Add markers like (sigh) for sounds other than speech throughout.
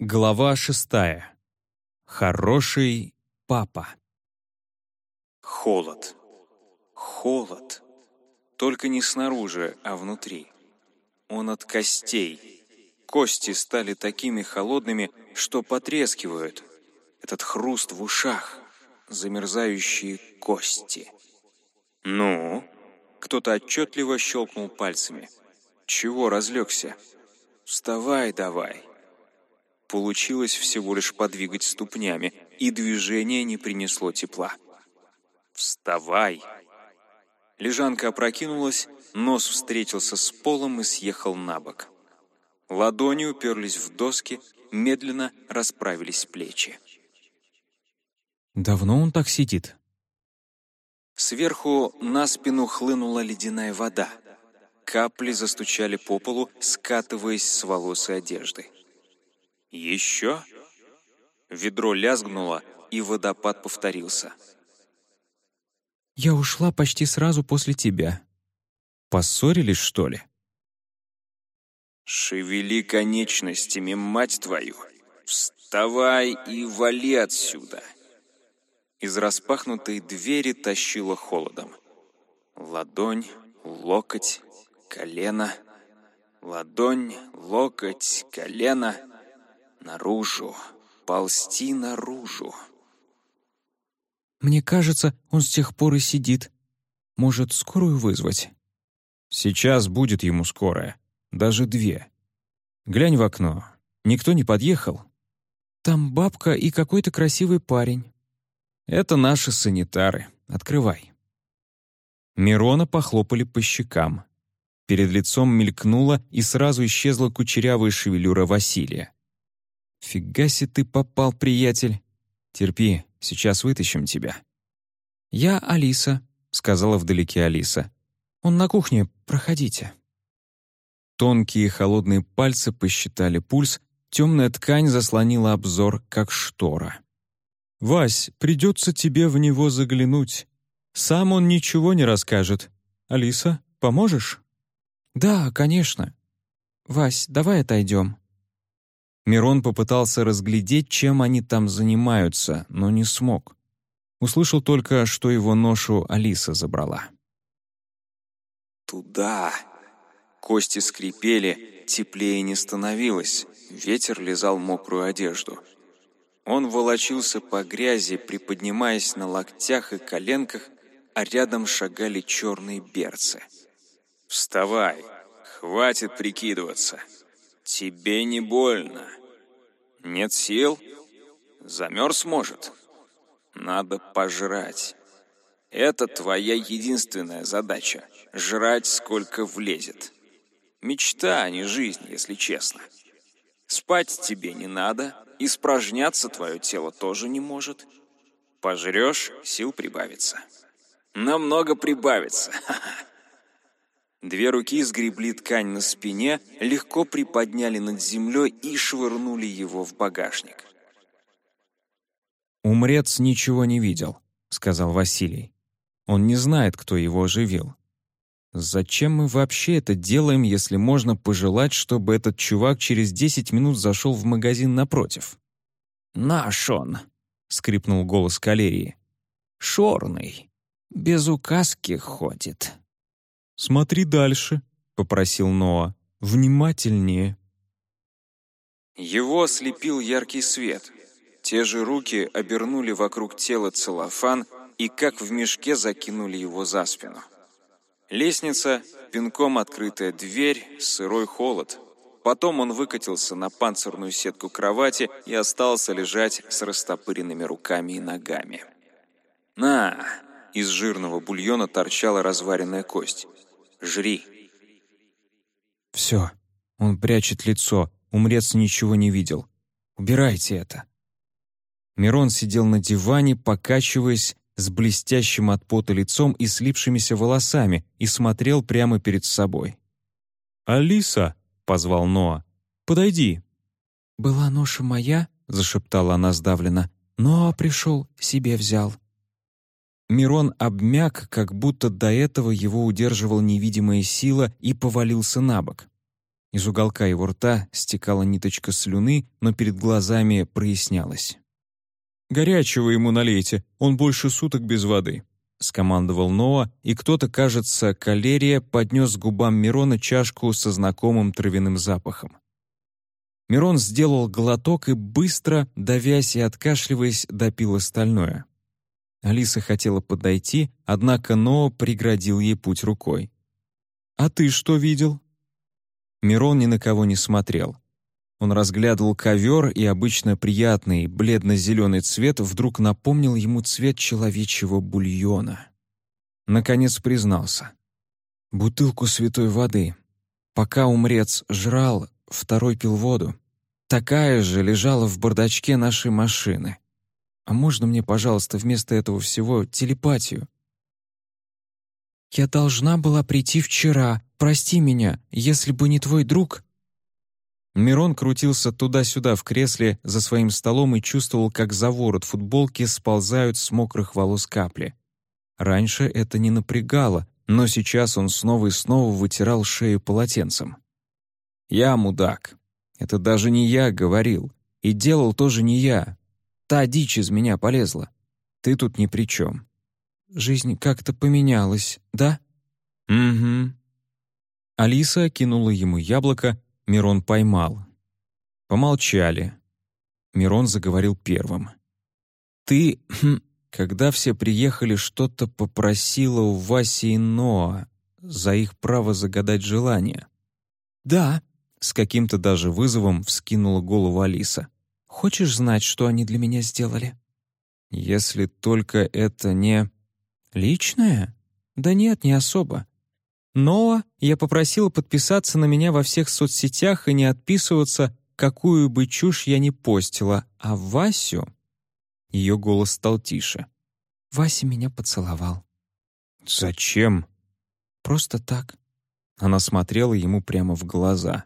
Глава шестая. Хороший папа. Холод. Холод. Только не снаружи, а внутри. Он от костей. Кости стали такими холодными, что потрескивают. Этот хруст в ушах. Замерзающие кости. «Ну?» Кто-то отчетливо щелкнул пальцами. «Чего разлегся? Вставай давай!» Получилось всего лишь подвигать ступнями, и движение не принесло тепла. «Вставай!» Лежанка опрокинулась, нос встретился с полом и съехал на бок. Ладони уперлись в доски, медленно расправились плечи. «Давно он так сидит?» Сверху на спину хлынула ледяная вода. Капли застучали по полу, скатываясь с волос и одежды. «Еще?» Ведро лязгнуло, и водопад повторился. «Я ушла почти сразу после тебя. Поссорились, что ли?» «Шевели конечностями, мать твою! Вставай и вали отсюда!» Из распахнутой двери тащило холодом. Ладонь, локоть, колено. Ладонь, локоть, колено — Наружу, ползти наружу. «Мне кажется, он с тех пор и сидит. Может, скорую вызвать?» «Сейчас будет ему скорая. Даже две. Глянь в окно. Никто не подъехал?» «Там бабка и какой-то красивый парень». «Это наши санитары. Открывай». Мирона похлопали по щекам. Перед лицом мелькнула и сразу исчезла кучерявая шевелюра Василия. «Фига себе ты попал, приятель! Терпи, сейчас вытащим тебя». «Я Алиса», — сказала вдалеке Алиса. «Он на кухне, проходите». Тонкие холодные пальцы посчитали пульс, темная ткань заслонила обзор, как штора. «Вась, придется тебе в него заглянуть. Сам он ничего не расскажет. Алиса, поможешь?» «Да, конечно. Вась, давай отойдем». Мирон попытался разглядеть, чем они там занимаются, но не смог. Услышал только, что его ношу Алиса забрала. «Туда!» Кости скрипели, теплее не становилось, ветер лизал мокрую одежду. Он волочился по грязи, приподнимаясь на локтях и коленках, а рядом шагали черные берцы. «Вставай! Хватит прикидываться! Тебе не больно!» Нет сил? Замерз, может? Надо пожрать. Это твоя единственная задача — жрать, сколько влезет. Мечта, а не жизнь, если честно. Спать тебе не надо, испражняться твое тело тоже не может. Пожрешь — сил прибавится. Намного прибавится. (laughs) Две руки сгребли ткань на спине, легко приподняли над землей и швырнули его в багажник. «Умрец ничего не видел», — сказал Василий. «Он не знает, кто его оживил. Зачем мы вообще это делаем, если можно пожелать, чтобы этот чувак через десять минут зашел в магазин напротив?» «Наш он», — скрипнул голос калерии. «Шорный. Без указки ходит». «Смотри дальше», — попросил Ноа. «Внимательнее». Его ослепил яркий свет. Те же руки обернули вокруг тела целлофан и как в мешке закинули его за спину. Лестница, пинком открытая дверь, сырой холод. Потом он выкатился на панцирную сетку кровати и остался лежать с растопыренными руками и ногами. «На!» Из жирного бульона торчала разваренная кость. Жри!» «Все, он прячет лицо, умрец ничего не видел. Убирайте это!» Мирон сидел на диване, покачиваясь, с блестящим от пота лицом и слипшимися волосами, и смотрел прямо перед собой. «Алиса!» — позвал Ноа. «Подойди!» «Была ноша моя?» — зашептала она сдавленно. «Ноа пришел, себе взял». Мирон обмяк, как будто до этого его удерживала невидимая сила и повалился на бок. Из уголка его рта стекала ниточка слюны, но перед глазами прояснялось. «Горячего ему налейте, он больше суток без воды», — скомандовал Ноа, и кто-то, кажется, калерия, поднес губам Мирона чашку со знакомым травяным запахом. Мирон сделал глоток и быстро, давясь и откашливаясь, допил остальное. Алиса хотела подойти, однако Ноа преградил ей путь рукой. «А ты что видел?» Мирон ни на кого не смотрел. Он разглядывал ковер, и обычно приятный бледно-зеленый цвет вдруг напомнил ему цвет человечьего бульона. Наконец признался. «Бутылку святой воды. Пока умрец жрал, второй пил воду. Такая же лежала в бардачке нашей машины. А можно мне, пожалуйста, вместо этого всего телепатию?» «Я должна была прийти вчера. Прости меня, если бы не твой друг...» Мирон крутился туда-сюда в кресле за своим столом и чувствовал, как за ворот футболки сползают с мокрых волос капли. Раньше это не напрягало, но сейчас он снова и снова вытирал шею полотенцем. «Я мудак. Это даже не я говорил. И делал тоже не я. Та дичь из меня полезла. Ты тут ни при чем. Жизнь как-то поменялась, да?» «Угу». Алиса кинула ему яблоко, Мирон поймал. Помолчали. Мирон заговорил первым. «Ты, хм, когда все приехали, что-то попросила у Васи и Ноа за их право загадать желание?» «Да», — с каким-то даже вызовом вскинула голову Алиса. «Хочешь знать, что они для меня сделали?» «Если только это не...» «Личное? Да нет, не особо. Ноа я попросила подписаться на меня во всех соцсетях и не отписываться, какую бы чушь я ни постила, а Васю...» Ее голос стал тише. «Вася меня поцеловал». «Зачем?» «Просто так». Она смотрела ему прямо в глаза.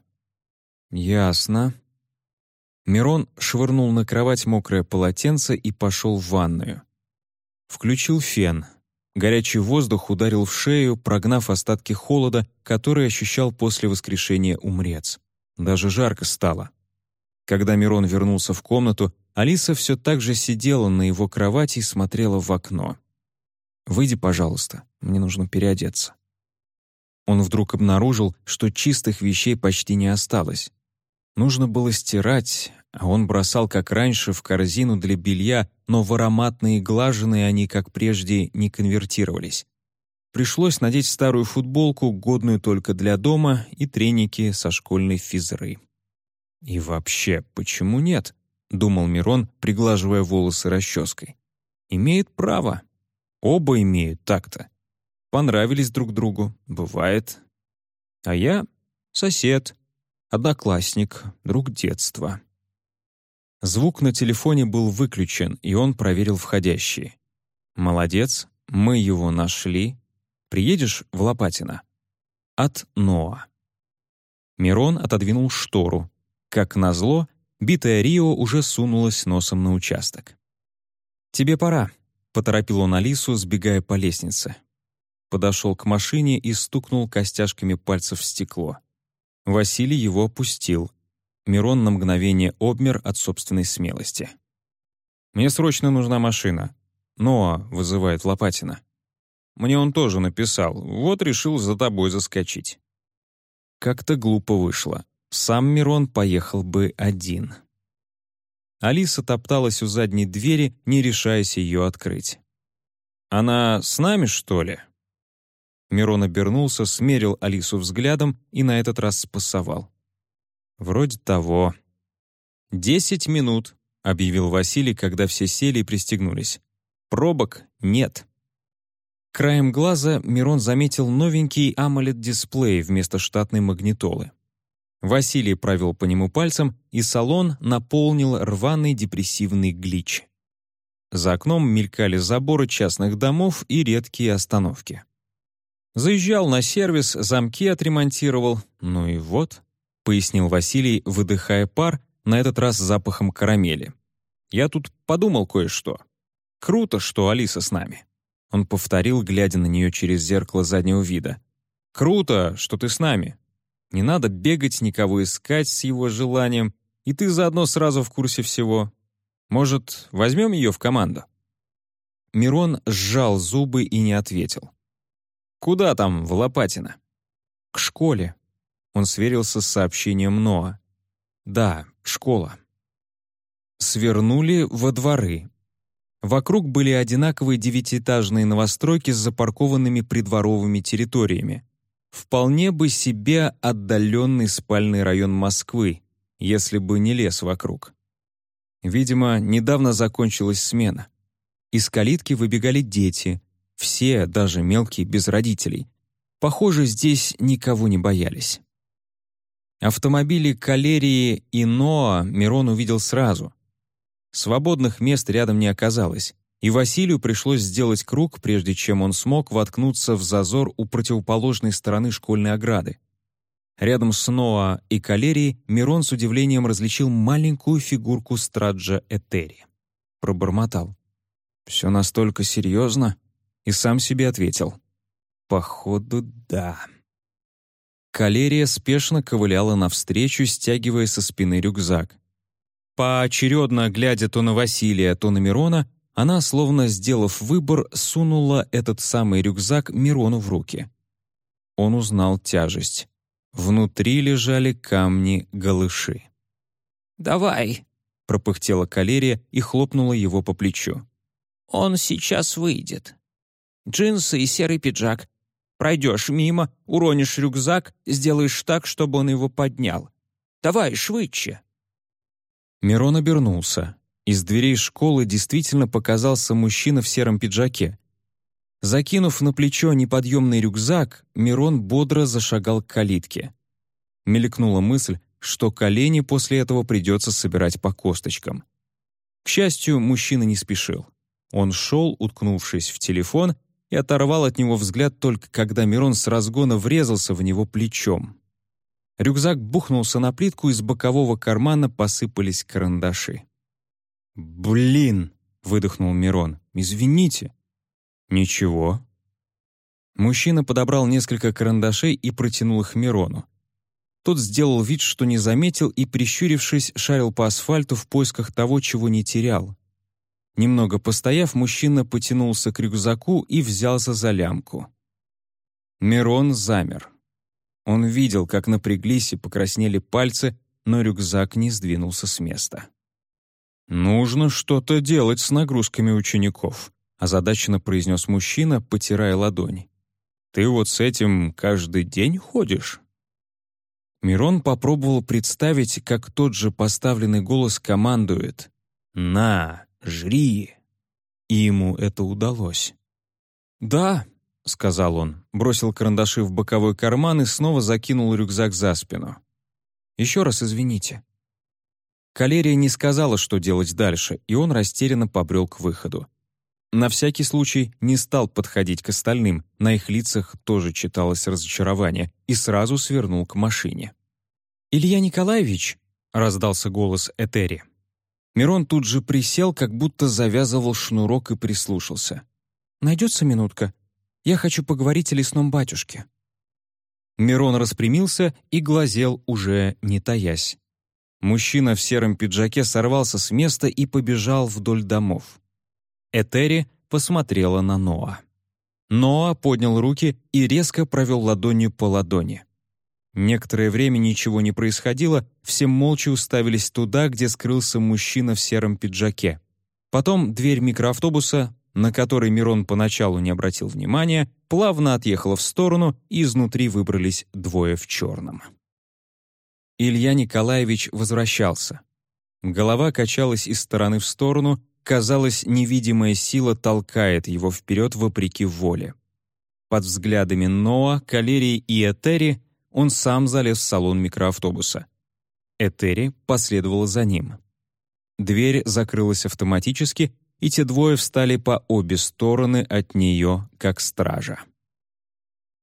«Ясно». Мирон швырнул на кровать мокрое полотенце и пошел в ванную. Включил фен, Горячий воздух ударил в шею, прогнав остатки холода, который ощущал после воскрешения умрец. Даже жарко стало. Когда Мирон вернулся в комнату, Алиса все так же сидела на его кровати и смотрела в окно. «Выйди, пожалуйста, мне нужно переодеться». Он вдруг обнаружил, что чистых вещей почти не осталось. Нужно было стирать, а он бросал, как раньше, в корзину для белья, но в ароматные глаженные они, как прежде, не конвертировались. Пришлось надеть старую футболку, годную только для дома, и треники со школьной физры. «И вообще, почему нет?» — думал Мирон, приглаживая волосы расческой. «Имеет право. Оба имеют так-то. Понравились друг другу, бывает. А я — сосед, одноклассник, друг детства». Звук на телефоне был выключен, и он проверил входящие. «Молодец, мы его нашли. Приедешь в Лопатино?» От Ноа. Мирон отодвинул штору. Как назло, битая Рио уже сунулась носом на участок. «Тебе пора», — поторопил он Алису, сбегая по лестнице. Подошел к машине и стукнул костяшками пальцев в стекло. Василий его опустил — Мирон на мгновение обмер от собственной смелости. «Мне срочно нужна машина. Ноа вызывает Лопатина. Мне он тоже написал, вот решил за тобой заскочить». Как-то глупо вышло. Сам Мирон поехал бы один. Алиса топталась у задней двери, не решаясь ее открыть. «Она с нами, что ли?» Мирон обернулся, смерил Алису взглядом и на этот раз спасовал. «Вроде того». «Десять минут», — объявил Василий, когда все сели и пристегнулись. «Пробок нет». Краем глаза Мирон заметил новенький AMOLED-дисплей вместо штатной магнитолы. Василий провел по нему пальцем, и салон наполнил рваный депрессивный глич. За окном мелькали заборы частных домов и редкие остановки. Заезжал на сервис, замки отремонтировал, ну и вот. — пояснил Василий, выдыхая пар, на этот раз запахом карамели. «Я тут подумал кое-что. Круто, что Алиса с нами». Он повторил, глядя на нее через зеркало заднего вида. «Круто, что ты с нами. Не надо бегать, никого искать с его желанием, и ты заодно сразу в курсе всего. Может, возьмем ее в команду?» Мирон сжал зубы и не ответил. «Куда там, в Лопатино?» «К школе». Он сверился с сообщением Ноа. «Да, школа». Свернули во дворы. Вокруг были одинаковые девятиэтажные новостройки с запаркованными придворовыми территориями. Вполне бы себе отдаленный спальный район Москвы, если бы не лес вокруг. Видимо, недавно закончилась смена. Из калитки выбегали дети, все, даже мелкие, без родителей. Похоже, здесь никого не боялись. Автомобили Калерии и Ноа Мирон увидел сразу. Свободных мест рядом не оказалось, и Василию пришлось сделать круг, прежде чем он смог воткнуться в зазор у противоположной стороны школьной ограды. Рядом с Ноа и Калерией Мирон с удивлением различил маленькую фигурку Страджа Этери. Пробормотал. «Все настолько серьезно?» И сам себе ответил. «Походу, да». Калерия спешно ковыляла навстречу, стягивая со спины рюкзак. Поочередно глядя то на Василия, то на Мирона, она, словно сделав выбор, сунула этот самый рюкзак Мирону в руки. Он узнал тяжесть. Внутри лежали камни-галыши. «Давай», — пропыхтела калерия и хлопнула его по плечу. «Он сейчас выйдет. Джинсы и серый пиджак. Пройдешь мимо, уронишь рюкзак, сделаешь так, чтобы он его поднял. Давай, швыдче». Мирон обернулся. Из дверей школы действительно показался мужчина в сером пиджаке. Закинув на плечо неподъемный рюкзак, Мирон бодро зашагал к калитке. Мелькнула мысль, что колени после этого придется собирать по косточкам. К счастью, мужчина не спешил. Он шел, уткнувшись в телефон, и оторвал от него взгляд только когда Мирон с разгона врезался в него плечом. Рюкзак бухнулся на плитку, из бокового кармана посыпались карандаши. «Блин!» — выдохнул Мирон. «Извините». «Ничего». Мужчина подобрал несколько карандашей и протянул их Мирону. Тот сделал вид, что не заметил, и, прищурившись, шарил по асфальту в поисках того, чего не терял. Немного постояв, мужчина потянулся к рюкзаку и взялся за лямку. Мирон замер. Он видел, как напряглись и покраснели пальцы, но рюкзак не сдвинулся с места. «Нужно что-то делать с нагрузками учеников», озадаченно произнес мужчина, потирая ладони. «Ты вот с этим каждый день ходишь?» Мирон попробовал представить, как тот же поставленный голос командует «На, жри!» И ему это удалось. «Да», — сказал он, бросил карандаши в боковой карман и снова закинул рюкзак за спину. «Еще раз извините». Калерия не сказала, что делать дальше, и он растерянно побрел к выходу. На всякий случай не стал подходить к остальным, на их лицах тоже читалось разочарование, и сразу свернул к машине. «Илья Николаевич», — раздался голос Этери. Мирон тут же присел, как будто завязывал шнурок и прислушался. «Найдется минутка? Я хочу поговорить о лесном батюшке». Мирон распрямился и глазел, уже не таясь. Мужчина в сером пиджаке сорвался с места и побежал вдоль домов. Этери посмотрела на Ноа. Ноа поднял руки и резко провел ладонью по ладони. Некоторое время ничего не происходило, все молча уставились туда, где скрылся мужчина в сером пиджаке. Потом дверь микроавтобуса, на который Мирон поначалу не обратил внимания, плавно отъехала в сторону, и изнутри выбрались двое в черном. Илья Николаевич возвращался. Голова качалась из стороны в сторону, Казалось, невидимая сила толкает его вперед вопреки воле. Под взглядами Ноа, Калерии и Этери он сам залез в салон микроавтобуса. Этери последовала за ним. Дверь закрылась автоматически, и те двое встали по обе стороны от нее, как стража.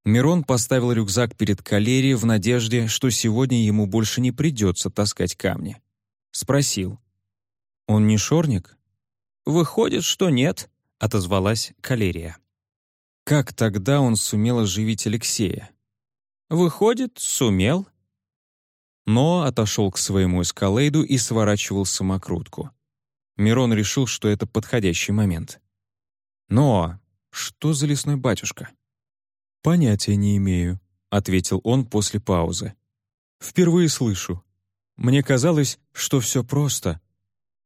Мирон поставил рюкзак перед Калерией в надежде, что сегодня ему больше не придется таскать камни. Спросил. «Он не шорник?» «Выходит, что нет», — отозвалась Калерия. Как тогда он сумел оживить Алексея? «Выходит, сумел», но отошел к своему эскалейду и сворачивал самокрутку. Мирон решил, что это подходящий момент. «Но что за лесной батюшка?» «Понятия не имею», — ответил он после паузы. «Впервые слышу. Мне казалось, что все просто.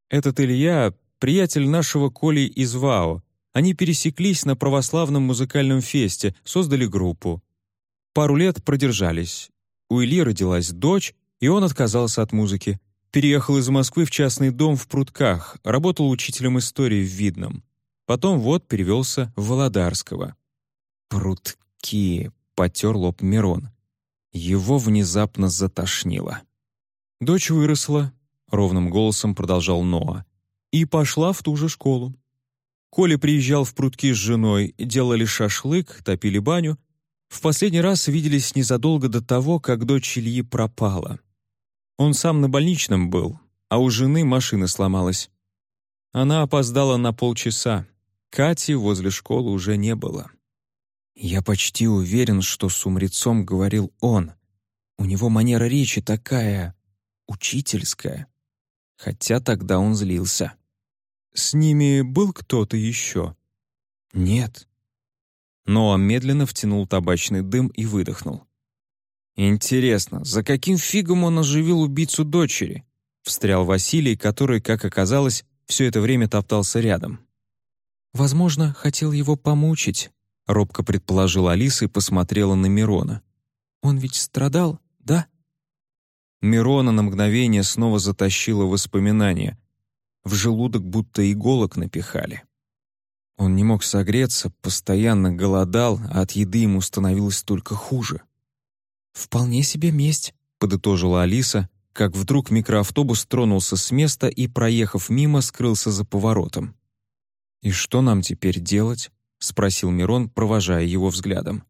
Этот Илья — приятель нашего Коли из ВАО. Они пересеклись на православном музыкальном фесте, создали группу. Пару лет продержались. У Ильи родилась дочь, и он отказался от музыки. Переехал из Москвы в частный дом в Прутках, работал учителем истории в Видном. Потом вот перевелся в Володарского. «Прутки», — потер лоб Мирон. Его внезапно затошнило. «Дочь выросла», — ровным голосом продолжал Ноа, «и пошла в ту же школу. Коля приезжал в прутки с женой, делали шашлык, топили баню. В последний раз виделись незадолго до того, как дочь Ильи пропала. Он сам на больничном был, а у жены машина сломалась. Она опоздала на полчаса. Кати возле школы уже не было. Я почти уверен, что с умрецом говорил он. У него манера речи такая учительская. Хотя тогда он злился. С ними был кто-то еще? Нет. Ноа медленно втянул табачный дым и выдохнул. «Интересно, за каким фигом он оживил убийцу дочери?» — встрял Василий, который, как оказалось, все это время топтался рядом. «Возможно, хотел его помучить», — робко предположила Алиса и посмотрела на Мирона. «Он ведь страдал, да?» Мирона на мгновение снова затащило воспоминания. В желудок будто иголок напихали. Он не мог согреться, постоянно голодал, а от еды ему становилось только хуже. «Вполне себе месть», — подытожила Алиса, как вдруг микроавтобус тронулся с места и, проехав мимо, скрылся за поворотом. «И что нам теперь делать?» — спросил Мирон, провожая его взглядом.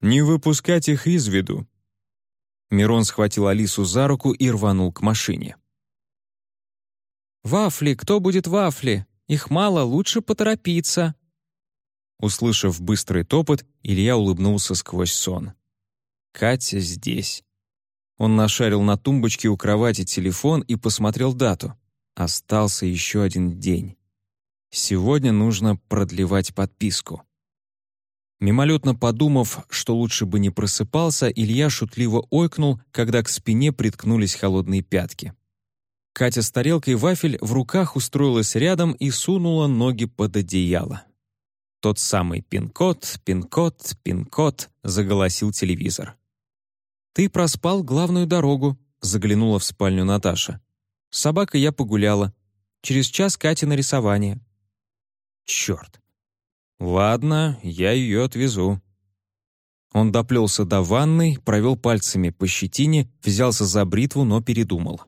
«Не выпускать их из виду». Мирон схватил Алису за руку и рванул к машине. «Вафли! Кто будет вафли? Их мало, лучше поторопиться!» Услышав быстрый топот, Илья улыбнулся сквозь сон. Катя здесь. Он нашарил на тумбочке у кровати телефон и посмотрел дату. Остался еще один день. Сегодня нужно продлевать подписку. Мимолетно подумав, что лучше бы не просыпался, Илья шутливо ойкнул, когда к спине приткнулись холодные пятки. Катя с тарелкой вафель в руках устроилась рядом и сунула ноги под одеяло. Тот самый пин-код, пин-код, пин-код, заголосил телевизор. «Ты проспал главную дорогу», — заглянула в спальню Наташа. «С собакой я погуляла. Через час Катя на рисование». «Черт! Ладно, я ее отвезу». Он доплелся до ванной, провел пальцами по щетине, взялся за бритву, но передумал.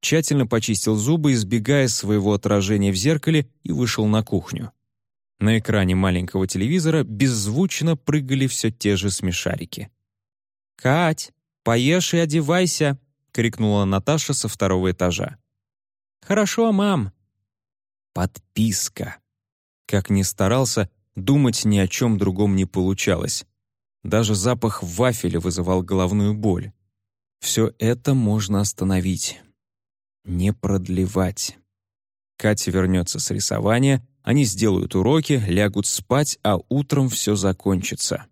Тщательно почистил зубы, избегая своего отражения в зеркале, и вышел на кухню. На экране маленького телевизора беззвучно прыгали все те же смешарики. «Кать, поешь и одевайся!» — крикнула Наташа со второго этажа. «Хорошо, мам!» Подписка. Как ни старался, думать ни о чем другом не получалось. Даже запах вафеля вызывал головную боль. Все это можно остановить. Не продлевать. Катя вернется с рисования, они сделают уроки, лягут спать, а утром все закончится.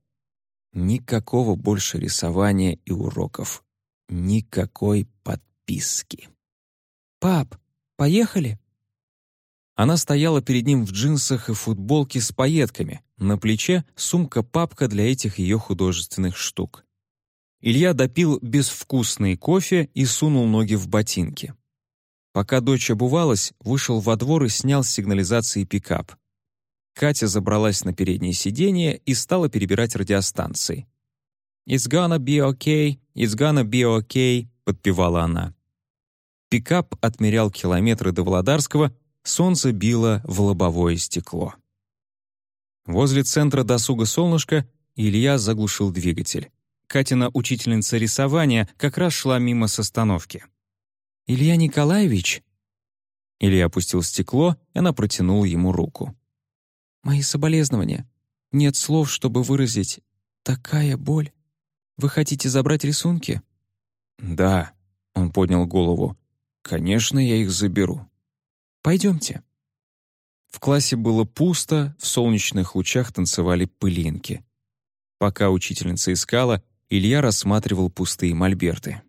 Никакого больше рисования и уроков. Никакой подписки. «Пап, поехали?» Она стояла перед ним в джинсах и футболке с пайетками, на плече сумка-папка для этих ее художественных штук. Илья допил безвкусный кофе и сунул ноги в ботинки. Пока дочь обувалась, вышел во двор и снял с сигнализации пикап. Катя забралась на переднее сиденье и стала перебирать радиостанции. «It's gonna be okay, it's gonna be okay», — подпевала она. Пикап отмерял километры до Володарского, солнце било в лобовое стекло. Возле центра досуга «Солнышко» Илья заглушил двигатель. Катина учительница рисования как раз шла мимо с остановки. «Илья Николаевич?» Илья опустил стекло, и она протянула ему руку. Мои соболезнования. Нет слов, чтобы выразить. Такая боль. Вы хотите забрать рисунки?» «Да», Он поднял голову. «Конечно, я их заберу. Пойдемте». В классе было пусто, в солнечных лучах танцевали пылинки. Пока учительница искала, Илья рассматривал пустые мольберты.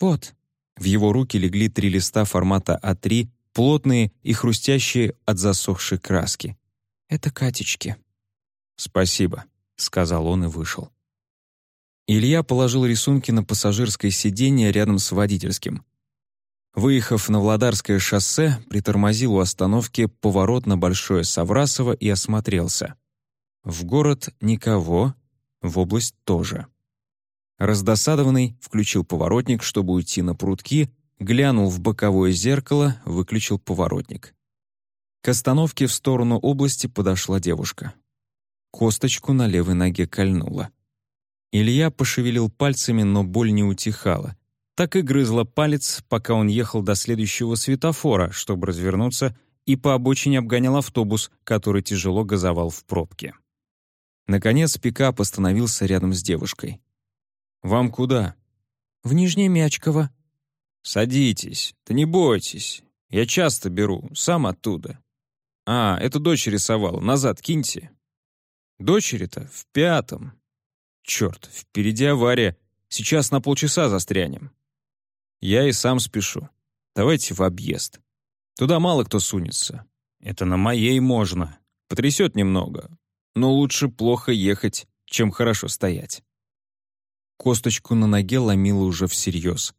«Вот». В его руки легли три листа формата А3, плотные и хрустящие от засохшей краски. «Это Катечки». «Спасибо», — сказал он и вышел. Илья положил рисунки на пассажирское сиденье рядом с водительским. Выехав на Владарское шоссе, притормозил у остановки поворот на Большое Саврасово и осмотрелся. В город никого, в область тоже. Раздосадованный включил поворотник, чтобы уйти на прутки, глянул в боковое зеркало, выключил поворотник. К остановке в сторону области подошла девушка. Косточку на левой ноге кольнула. Илья пошевелил пальцами, но боль не утихала. Так и грызла палец, пока он ехал до следующего светофора, чтобы развернуться, и по обочине обгонял автобус, который тяжело газовал в пробке. Наконец пикап остановился рядом с девушкой. «Вам куда?» «В Нижнее Мячково». «Садитесь, да не бойтесь. Я часто беру, сам оттуда». «А, это дочь рисовала, назад киньте». «Дочери-то в пятом». «Черт, впереди авария, сейчас на полчаса застрянем». «Я и сам спешу. Давайте в объезд. Туда мало кто сунется. Это на моей можно. Потрясет немного, но лучше плохо ехать, чем хорошо стоять. Косточку на ноге ломило уже всерьез.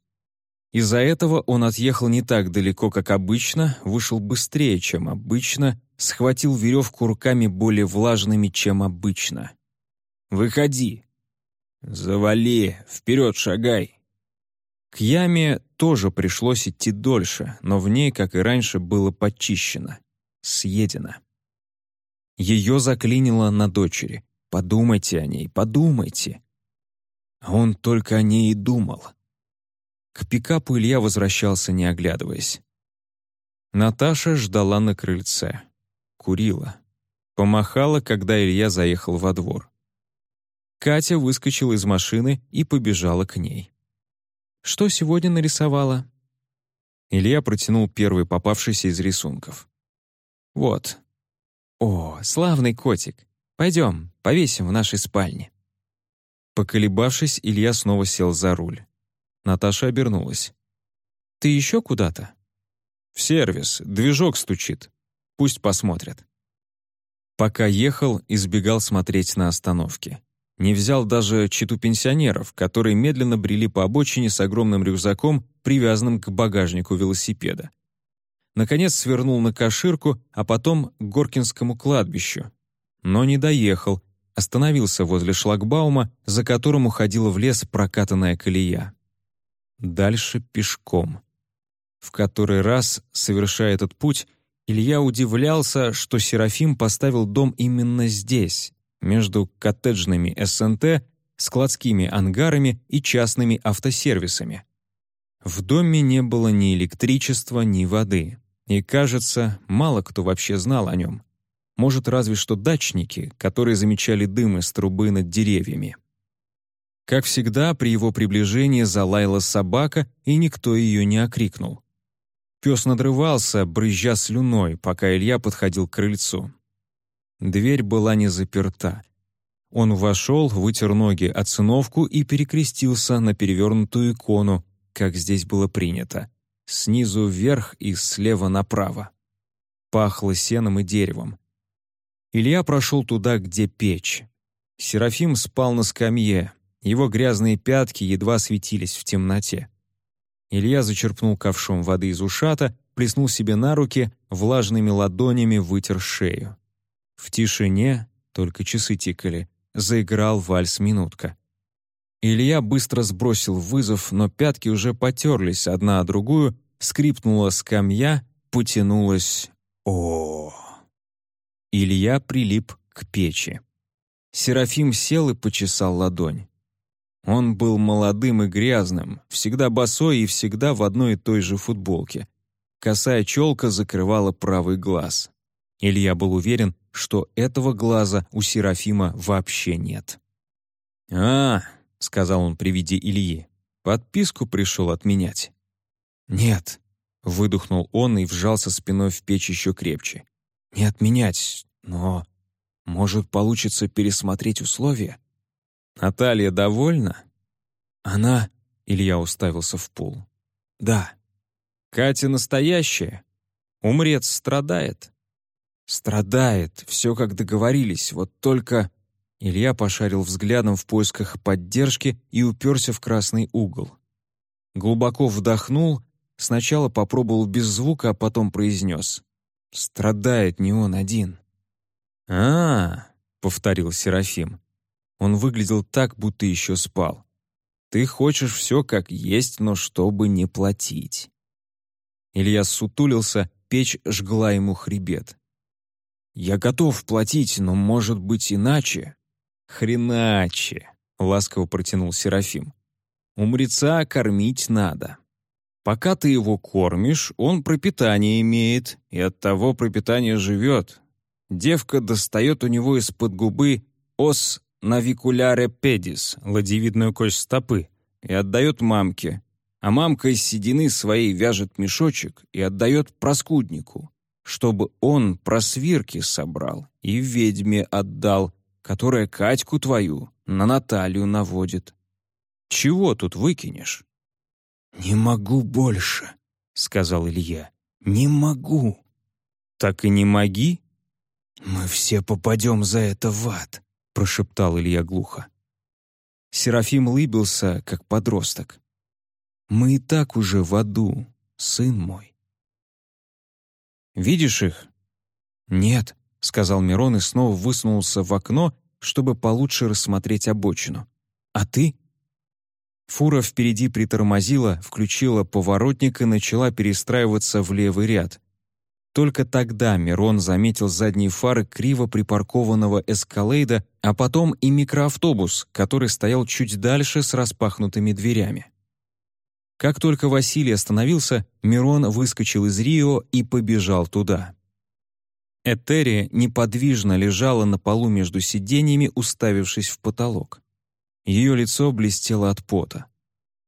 Из-за этого он отъехал не так далеко, как обычно, вышел быстрее, чем обычно, схватил веревку руками более влажными, чем обычно. «Выходи!» «Завали! Вперед шагай!» К яме тоже пришлось идти дольше, но в ней, как и раньше, было почищено, съедено. Ее заклинило на дочери. Подумайте о ней, подумайте. А он только о ней и думал. К пикапу Илья возвращался, не оглядываясь. Наташа ждала на крыльце. Курила. Помахала, когда Илья заехал во двор. Катя выскочила из машины и побежала к ней. «Что сегодня нарисовала?» Илья протянул первый попавшийся из рисунков. «Вот, «О, славный котик! Пойдем, повесим в нашей спальне». Поколебавшись, Илья снова сел за руль. Наташа обернулась. «Ты еще куда-то?» «В сервис. Движок стучит. Пусть посмотрят». Пока ехал, избегал смотреть на остановки. Не взял даже читу пенсионеров, которые медленно брели по обочине с огромным рюкзаком, привязанным к багажнику велосипеда. Наконец свернул на Каширку, а потом к Горкинскому кладбищу. Но не доехал, остановился возле шлагбаума, за которым уходила в лес прокатанная колея. Дальше пешком. В который раз, совершая этот путь, Илья удивлялся, что Серафим поставил дом именно здесь, между коттеджными СНТ, складскими ангарами и частными автосервисами. В доме не было ни электричества, ни воды. И, кажется, мало кто вообще знал о нем. Может, разве что дачники, которые замечали дым из трубы над деревьями. Как всегда, при его приближении залаяла собака, и никто ее не окрикнул. Пес надрывался, брызжа слюной, пока Илья подходил к крыльцу. Дверь была не заперта. Он вошел, вытер ноги от циновку и перекрестился на перевернутую икону, как здесь было принято снизу вверх и слева направо. Пахло сеном и деревом. Илья прошел туда, где печь. Серафим спал на скамье, его грязные пятки едва светились в темноте. Илья зачерпнул ковшом воды из ушата, плеснул себе на руки, влажными ладонями вытер шею. В тишине, только часы тикали, заиграл вальс-минутка. Илья быстро сбросил вызов, но пятки уже потерлись одна о другую, скрипнула скамья, потянулась о, Илья прилип к печи. Серафим сел и почесал ладонь. Он был молодым и грязным, всегда босой и всегда в одной и той же футболке. Косая челка закрывала правый глаз. Илья был уверен, что этого глаза у Серафима вообще нет. «А, — сказал он при виде Ильи. Подписку пришел отменять. «Нет», — выдохнул он и вжался спиной в печь еще крепче. «Не отменять, но, может, получится пересмотреть условия?» «Наталья довольна?» «Она...» — Илья уставился в пол. «Да». «Катя настоящая? Умрец страдает?» «Страдает, все как договорились, вот только...» Илья пошарил взглядом в поисках поддержки и уперся в красный угол. Глубоко вдохнул, сначала попробовал без звука, а потом произнес. «Страдает не он один». А -а -а, повторил Серафим. Он выглядел так, будто еще спал. «Ты хочешь все как есть, но чтобы не платить». Илья сутулился, печь жгла ему хребет. «Я готов платить, но, может быть, иначе». «Хреначе», — ласково протянул Серафим. «Умреца кормить надо. Пока ты его кормишь, он пропитание имеет, и от того пропитание живет. Девка достает у него из-под губы ос навикуляре педис, ладьевидную кость стопы, и отдает мамке, а мамка из седины своей вяжет мешочек и отдает проскуднику, чтобы он просвирки собрал и ведьме отдал, которая Катьку твою на Наталью наводит. Чего тут выкинешь?» «Не могу больше», — сказал Илья. «Не могу». «Так и не моги?» «Мы все попадем за это в ад», — прошептал Илья глухо. Серафим лыбился, как подросток. «Мы и так уже в аду, сын мой». «Видишь их?» «Нет», — сказал Мирон и снова высунулся в окно, чтобы получше рассмотреть обочину. «А ты?» Фура впереди притормозила, включила поворотник и начала перестраиваться в левый ряд. Только тогда Мирон заметил задние фары криво припаркованного эскалейда, а потом и микроавтобус, который стоял чуть дальше с распахнутыми дверями. Как только Василий остановился, Мирон выскочил из Рио и побежал туда. Этери неподвижно лежала на полу между сиденьями, уставившись в потолок. Ее лицо блестело от пота.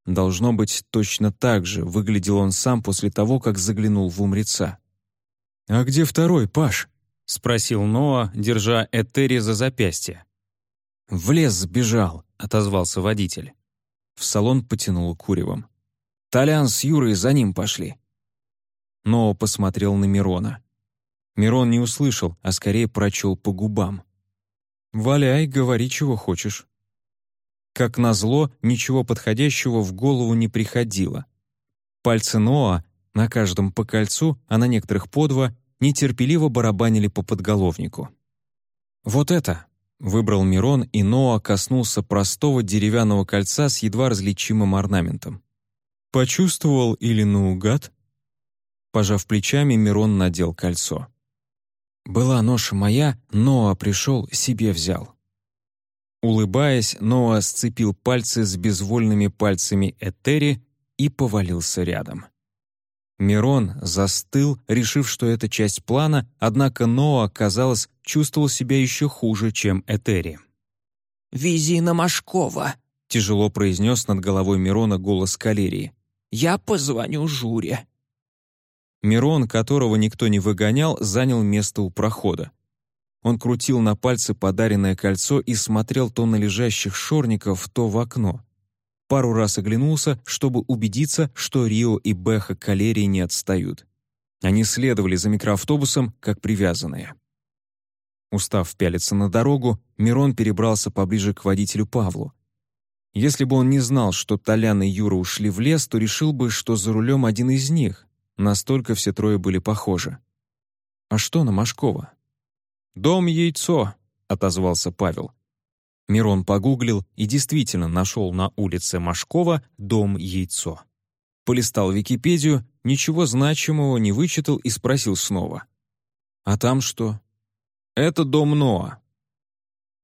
Должно быть, точно так же выглядел он сам после того, как заглянул в умреца. «А где второй, Паш?» — спросил Ноа, держа Этери за запястье. «В лес сбежал», — отозвался водитель. В салон потянуло куревом. «Толян с Юрой за ним пошли». Ноа посмотрел на Мирона. Мирон не услышал, а скорее прочел по губам. «Валяй, говори, чего хочешь». Как назло, ничего подходящего в голову не приходило. Пальцы Ноа, на каждом по кольцу, а на некоторых по два, нетерпеливо барабанили по подголовнику. «Вот это!» — выбрал Мирон, и Ноа коснулся простого деревянного кольца с едва различимым орнаментом. «Почувствовал или наугад?» Пожав плечами, Мирон надел кольцо. Была ноша моя, Ноа пришел, себе взял. Улыбаясь, Ноа сцепил пальцы с безвольными пальцами Этери и повалился рядом. Мирон застыл, решив, что это часть плана, однако Ноа, казалось, чувствовал себя еще хуже, чем Этери. «Вези на Машкова», — тяжело произнес над головой Мирона голос Калерии. «Я позвоню Журе». Мирон, которого никто не выгонял, занял место у прохода. Он крутил на пальце подаренное кольцо и смотрел то на лежащих шорников, то в окно. Пару раз оглянулся, чтобы убедиться, что Рио и Беха Калерии не отстают. Они следовали за микроавтобусом, как привязанные. Устав пялиться на дорогу, Мирон перебрался поближе к водителю Павлу. Если бы он не знал, что Толян и Юра ушли в лес, то решил бы, что за рулем один из них, Настолько все трое были похожи. «А что на Машкова?» «Дом яйцо», — отозвался Павел. Мирон погуглил и действительно нашел на улице Машкова дом яйцо. Полистал Википедию, ничего значимого не вычитал и спросил снова. «А там что?» «Это дом Ноа».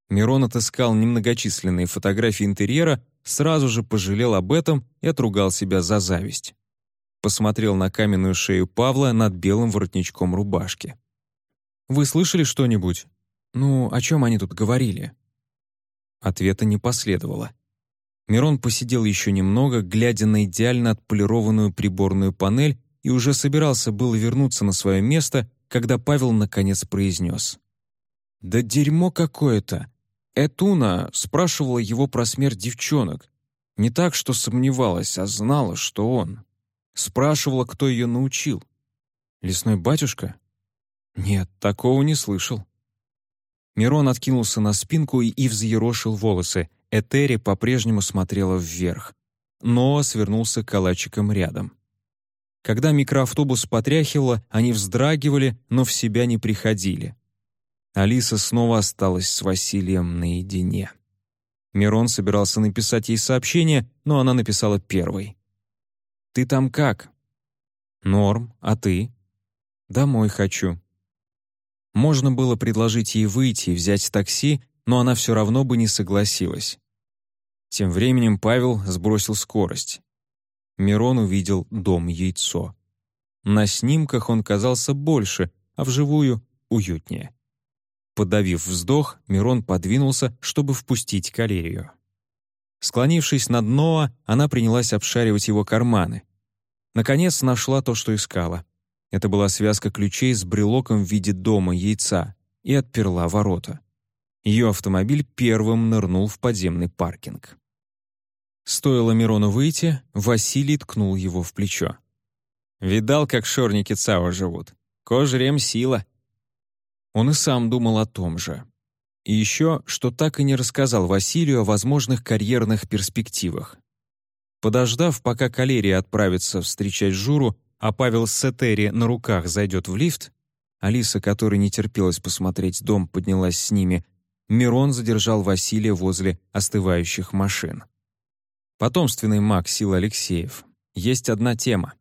Мирон отыскал немногочисленные фотографии интерьера, сразу же пожалел об этом и отругал себя за зависть посмотрел на каменную шею Павла над белым воротничком рубашки. «Вы слышали что-нибудь? Ну, о чем они тут говорили?» Ответа не последовало. Мирон посидел еще немного, глядя на идеально отполированную приборную панель и уже собирался было вернуться на свое место, когда Павел наконец произнес. «Да дерьмо какое-то! Этуна спрашивала его про смерть девчонок. Не так, что сомневалась, а знала, что он. Спрашивала, кто ее научил. Лесной батюшка? Нет, такого не слышал. Мирон откинулся на спинку и взъерошил волосы. Этери по-прежнему смотрела вверх. Ноа свернулся калачиком рядом. Когда микроавтобус потряхивало, они вздрагивали, но в себя не приходили. Алиса снова осталась с Василием наедине. Мирон собирался написать ей сообщение, но она написала первой. «Ты там как?» «Норм, а ты?» «Домой хочу». Можно было предложить ей выйти и взять такси, но она все равно бы не согласилась. Тем временем Павел сбросил скорость. Мирон увидел дом-яйцо. На снимках он казался больше, а вживую — уютнее. Подавив вздох, Мирон подвинулся, чтобы впустить калерию. Склонившись над Ноа, она принялась обшаривать его карманы. Наконец нашла то, что искала. Это была связка ключей с брелоком в виде дома яйца и отперла ворота. Ее автомобиль первым нырнул в подземный паркинг. Стоило Мирону выйти, Василий ткнул его в плечо. «Видал, как шорники Цао живут? Кожрем сила». Он и сам думал о том же. И еще, что так и не рассказал Василию о возможных карьерных перспективах. Подождав, пока Калерия отправится встречать Журу, а Павел с Этери на руках зайдет в лифт, Алиса, которой не терпелось посмотреть дом, поднялась с ними, Мирон задержал Василия возле остывающих машин. Потомственный маг Сил Алексеев. Есть одна тема.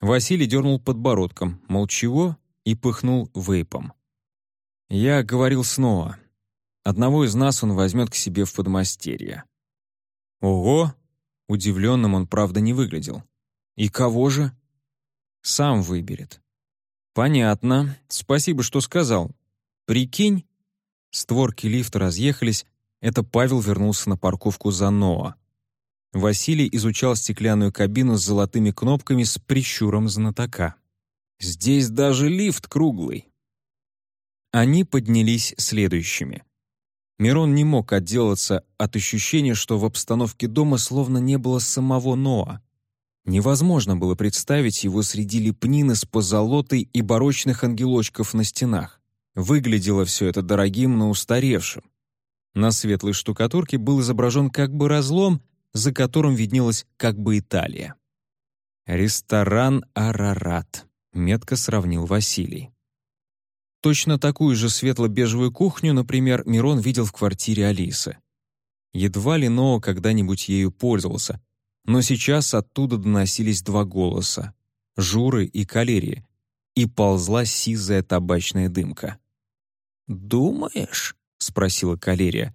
Василий дернул подбородком, мол, чего, и пыхнул вейпом. Я говорил снова. Одного из нас он возьмет к себе в подмастерье. Ого! Удивленным он, правда, не выглядел. И кого же? Сам выберет. Понятно. Спасибо, что сказал. Прикинь? Створки лифта разъехались. Это Павел вернулся на парковку за Ноа. Василий изучал стеклянную кабину с золотыми кнопками с прищуром знатока. «Здесь даже лифт круглый. Они поднялись следующими. Мирон не мог отделаться от ощущения, что в обстановке дома словно не было самого Ноа. Невозможно было представить его среди лепнины с позолотой и барочных ангелочков на стенах. Выглядело все это дорогим, но устаревшим. На светлой штукатурке был изображен как бы разлом, за которым виднелась как бы Италия. «Ресторан «Арарат», — метко сравнил Василий. Точно такую же светло-бежевую кухню, например, Мирон видел в квартире Алисы. Едва ли Ноа когда-нибудь ею пользовался, но сейчас оттуда доносились два голоса — Журы и Калерии, и ползла сизая табачная дымка. «Думаешь?» — спросила Калерия.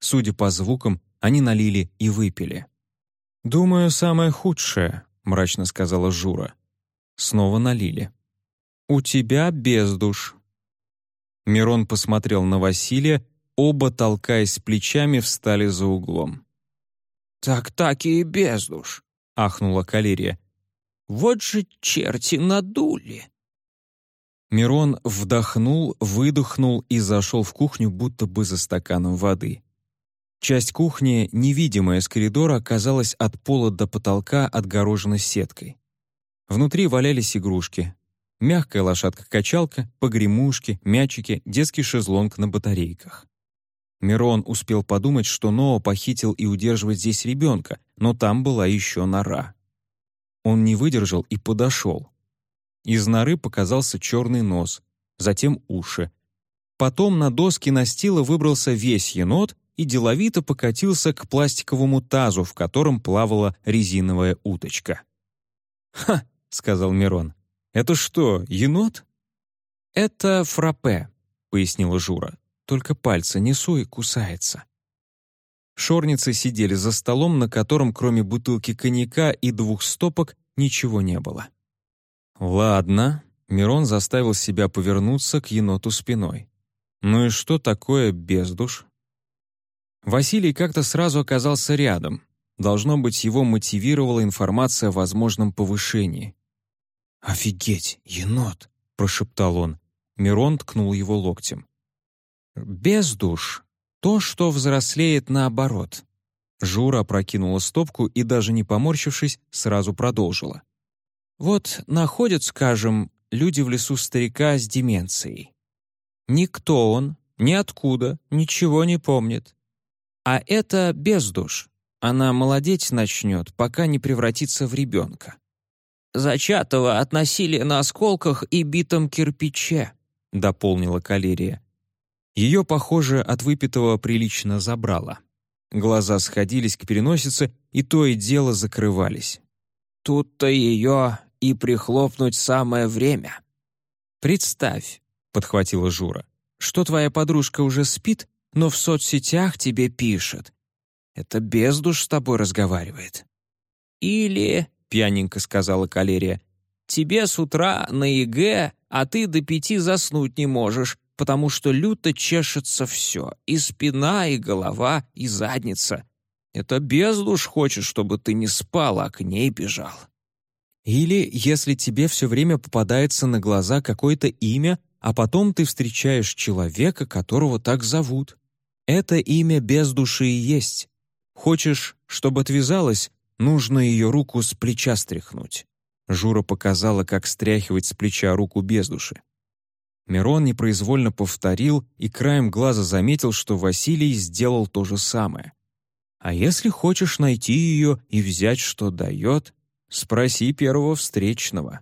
Судя по звукам, они налили и выпили. «Думаю, самое худшее», — мрачно сказала Жура. Снова налили. «У тебя бездуш», Мирон посмотрел на Василия, оба, толкаясь плечами, встали за углом. «Так так и бездуш», — ахнула Калерия. «Вот же черти надули!» Мирон вдохнул, выдохнул и зашел в кухню, будто бы за стаканом воды. Часть кухни, невидимая с коридора, оказалась от пола до потолка отгорожена сеткой. Внутри валялись игрушки, Мягкая лошадка-качалка, погремушки, мячики, детский шезлонг на батарейках. Мирон успел подумать, что Ноа похитил и удерживает здесь ребенка, но там была еще нора. Он не выдержал и подошел. Из норы показался черный нос, затем уши. Потом на доски настила выбрался весь енот и деловито покатился к пластиковому тазу, в котором плавала резиновая уточка. «Ха!» — сказал Мирон. «Это что, енот?» «Это фраппе», — пояснила Жура. «Только пальцы несу и кусается». Шорницы сидели за столом, на котором кроме бутылки коньяка и двух стопок ничего не было. «Ладно», — Мирон заставил себя повернуться к еноту спиной. «Ну и что такое бездуш?» Василий как-то сразу оказался рядом. Должно быть, его мотивировала информация о возможном повышении. «Офигеть, енот!» — прошептал он. Мирон ткнул его локтем. «Бездуш — то, что взрослеет наоборот». Жура опрокинула стопку и, даже не поморщившись, сразу продолжила. «Вот находят, скажем, люди в лесу старика с деменцией. Никто он, ниоткуда, ничего не помнит. А это бездуш. Она молодеть начнет, пока не превратится в ребенка. Зачатого относили на осколках и битом кирпиче, дополнила калерия. Ее, похоже, от выпитого прилично забрало. Глаза сходились к переносице, и то и дело закрывались. Тут-то ее и прихлопнуть самое время. «Представь», — подхватила Жура, «что твоя подружка уже спит, но в соцсетях тебе пишет. Это бездуш с тобой разговаривает». «Или», — пьяненько сказала Калерия, «тебе с утра на ЕГЭ, а ты до пяти заснуть не можешь, потому что люто чешется все, и спина, и голова, и задница. Это бездуш хочет, чтобы ты не спал, а к ней бежал». Или если тебе все время попадается на глаза какое-то имя, а потом ты встречаешь человека, которого так зовут. Это имя без души и есть. Хочешь, чтобы отвязалась, нужно ее руку с плеча стряхнуть. Жура показала, как стряхивать с плеча руку без души. Мирон непроизвольно повторил и краем глаза заметил, что Василий сделал то же самое. А если хочешь найти ее и взять, что дает, Спроси первого встречного.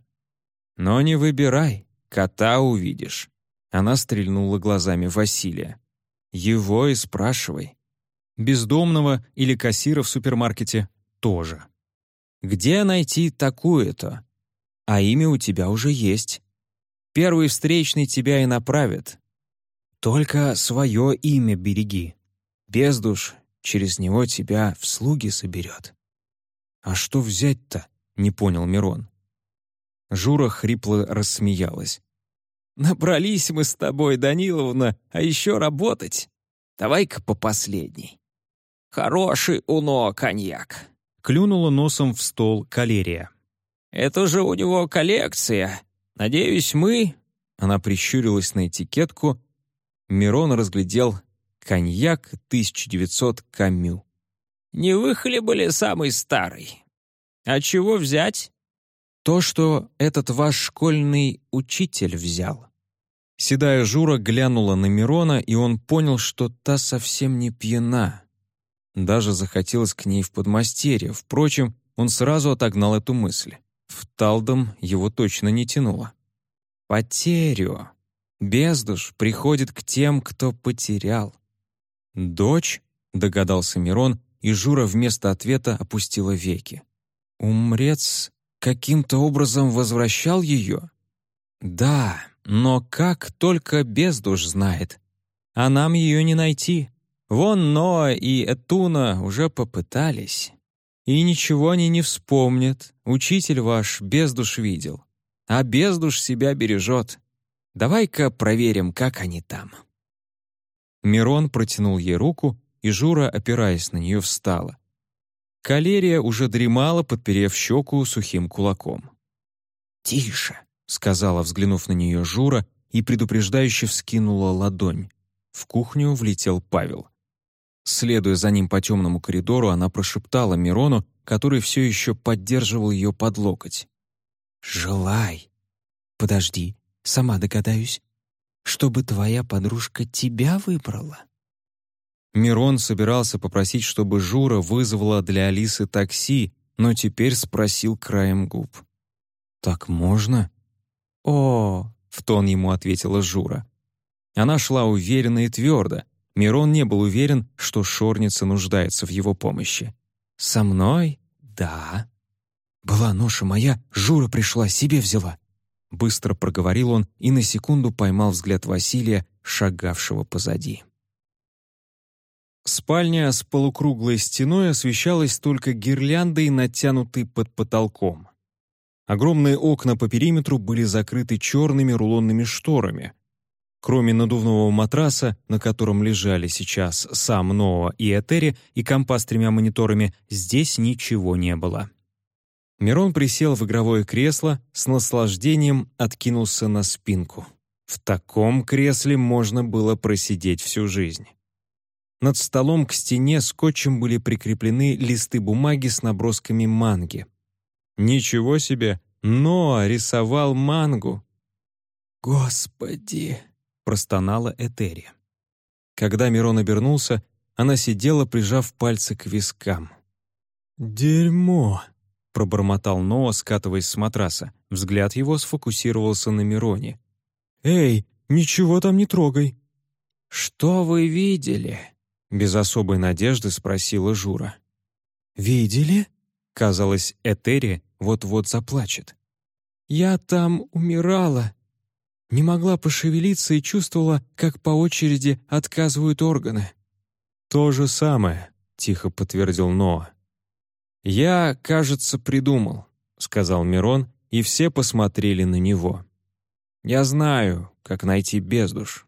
Но не выбирай, кота увидишь. Она стрельнула глазами Василия. Его и спрашивай. Бездомного или кассира в супермаркете тоже. Где найти такую-то? А имя у тебя уже есть. Первый встречный тебя и направит. Только свое имя береги. Бездуш через него тебя в слуги соберет. А что взять-то? — не понял Мирон. Жура хрипло рассмеялась. «Набрались мы с тобой, Даниловна, а еще работать. Давай-ка по последней». «Хороший уно коньяк», — клюнула носом в стол калерия. «Это же у него коллекция. Надеюсь, мы...» Она прищурилась на этикетку. Мирон разглядел коньяк 1900 Камю. «Не выхлебали самый старый. А чего взять? То, что этот ваш школьный учитель взял. Седая Жура глянула на Мирона, и он понял, что та совсем не пьяна. Даже захотелось к ней в подмастерье. Впрочем, он сразу отогнал эту мысль. В Талдом его точно не тянуло. «Потерю. Бездуш приходит к тем, кто потерял». «Дочь?» — догадался Мирон, и Жура вместо ответа опустила веки. Умрец каким-то образом возвращал ее? Да, но как только бездуш знает. А нам ее не найти. Вон Ноа и Этуна уже попытались. И ничего они не вспомнят. Учитель ваш бездуш видел. А бездуш себя бережет. Давай-ка проверим, как они там. Мирон протянул ей руку, и Жура, опираясь на нее, встала. Калерия уже дремала, подперев щеку сухим кулаком. «Тише», — сказала, взглянув на нее Жура, и предупреждающе вскинула ладонь. В кухню влетел Павел. Следуя за ним по темному коридору, она прошептала Мирону, который все еще поддерживал ее под локоть. «Желай. Подожди, сама догадаюсь. Чтобы твоя подружка тебя выбрала». Мирон собирался попросить, чтобы Жура вызвала для Алисы такси, но теперь спросил краем губ. «Так можно?» «О!» — в тон ему ответила Жура. Она шла уверенно и твердо. Мирон не был уверен, что Шорница нуждается в его помощи. «Со мной? Да». «Была ноша моя, Жура пришла, себе взяла». Быстро проговорил он и на секунду поймал взгляд Василия, шагавшего позади. Спальня с полукруглой стеной освещалась только гирляндой, натянутой под потолком. Огромные окна по периметру были закрыты черными рулонными шторами. Кроме надувного матраса, на котором лежали сейчас сам Ноа и Этери, и компа с тремя мониторами, здесь ничего не было. Мирон присел в игровое кресло, с наслаждением откинулся на спинку. В таком кресле можно было просидеть всю жизнь. Над столом к стене скотчем были прикреплены листы бумаги с набросками манги. Ничего себе! Ноа рисовал мангу! «Господи!» — простонала Этери. Когда Мирон обернулся, она сидела, прижав пальцы к вискам. «Дерьмо!» — пробормотал Ноа, скатываясь с матраса. Взгляд его сфокусировался на Мироне. «Эй, ничего там не трогай!» «Что вы видели?» — без особой надежды спросила Жура. «Видели?» — казалось, Этери вот-вот заплачет. «Я там умирала. Не могла пошевелиться и чувствовала, как по очереди отказывают органы». «То же самое», — тихо подтвердил Ноа. «Я, кажется, придумал», — сказал Мирон, и все посмотрели на него. «Я знаю, как найти бездуш».